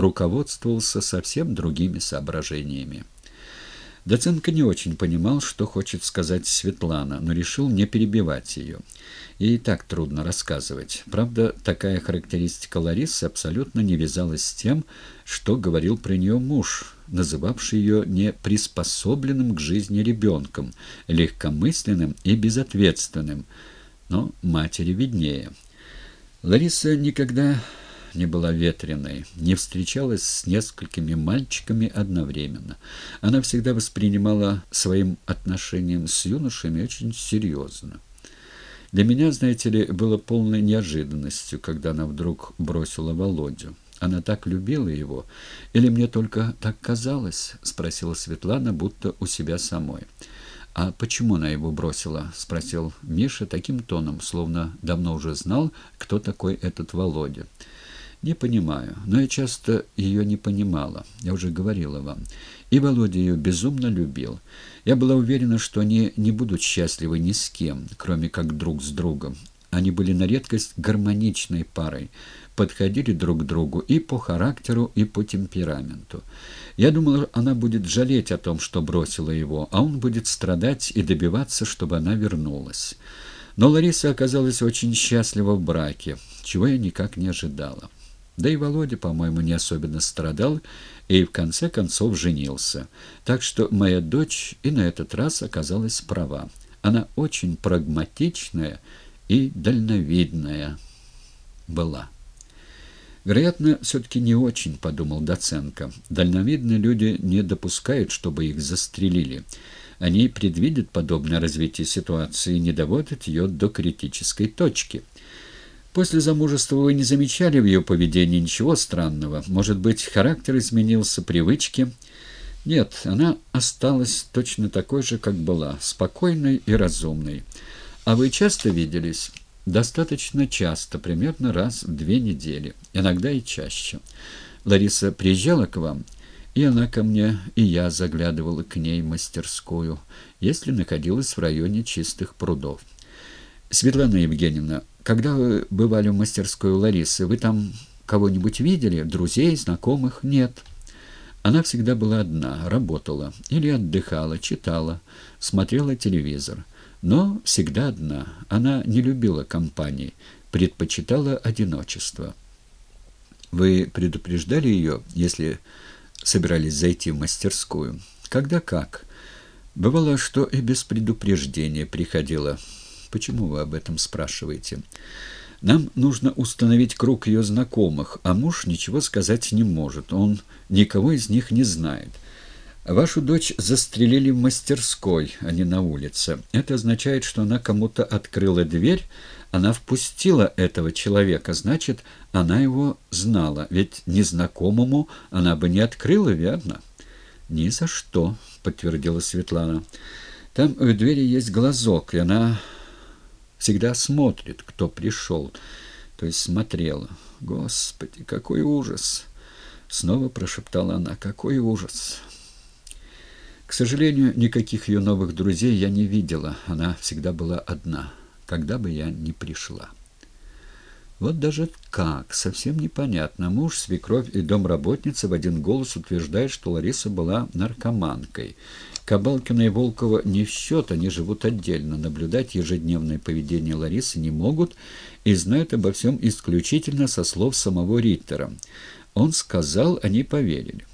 руководствовался совсем другими соображениями. Доценко не очень понимал, что хочет сказать Светлана, но решил не перебивать ее. Ей и так трудно рассказывать. Правда, такая характеристика Ларисы абсолютно не вязалась с тем, что говорил про нее муж, называвший ее неприспособленным к жизни ребенком, легкомысленным и безответственным. Но матери виднее. Лариса никогда не была ветреной, не встречалась с несколькими мальчиками одновременно. Она всегда воспринимала своим отношением с юношами очень серьезно. Для меня, знаете ли, было полной неожиданностью, когда она вдруг бросила Володю. Она так любила его, или мне только так казалось? спросила Светлана, будто у себя самой. А почему она его бросила? спросил Миша таким тоном, словно давно уже знал, кто такой этот Володя. Не понимаю, но я часто ее не понимала. Я уже говорила вам. И Володя ее безумно любил. Я была уверена, что они не будут счастливы ни с кем, кроме как друг с другом. Они были на редкость гармоничной парой, подходили друг к другу и по характеру, и по темпераменту. Я думала, она будет жалеть о том, что бросила его, а он будет страдать и добиваться, чтобы она вернулась. Но Лариса оказалась очень счастлива в браке, чего я никак не ожидала. Да и Володя, по-моему, не особенно страдал и в конце концов женился. Так что моя дочь и на этот раз оказалась права. Она очень прагматичная и дальновидная была. «Вероятно, все-таки не очень», — подумал Доценко. «Дальновидные люди не допускают, чтобы их застрелили. Они предвидят подобное развитие ситуации и не доводят ее до критической точки». После замужества вы не замечали в ее поведении ничего странного? Может быть, характер изменился, привычки? Нет, она осталась точно такой же, как была, спокойной и разумной. А вы часто виделись? Достаточно часто, примерно раз в две недели, иногда и чаще. Лариса приезжала к вам, и она ко мне, и я заглядывала к ней в мастерскую, если находилась в районе чистых прудов. Светлана Евгеньевна, когда вы бывали в мастерской у Ларисы, вы там кого-нибудь видели? Друзей, знакомых? Нет. Она всегда была одна, работала или отдыхала, читала, смотрела телевизор. Но всегда одна. Она не любила компании, предпочитала одиночество. Вы предупреждали ее, если собирались зайти в мастерскую? Когда как? Бывало, что и без предупреждения приходила. Почему вы об этом спрашиваете? Нам нужно установить круг ее знакомых, а муж ничего сказать не может. Он никого из них не знает. Вашу дочь застрелили в мастерской, а не на улице. Это означает, что она кому-то открыла дверь, она впустила этого человека, значит, она его знала. Ведь незнакомому она бы не открыла, верно? Ни за что, подтвердила Светлана. Там у двери есть глазок, и она всегда смотрит, кто пришел, то есть смотрела. Господи, какой ужас! Снова прошептала она, какой ужас! К сожалению, никаких ее новых друзей я не видела. Она всегда была одна, когда бы я ни пришла. Вот даже как, совсем непонятно. Муж, свекровь и домработница в один голос утверждают, что Лариса была наркоманкой. Кабалкина и Волкова не в счет, они живут отдельно. Наблюдать ежедневное поведение Ларисы не могут и знают обо всем исключительно со слов самого Риттера. Он сказал, они поверили.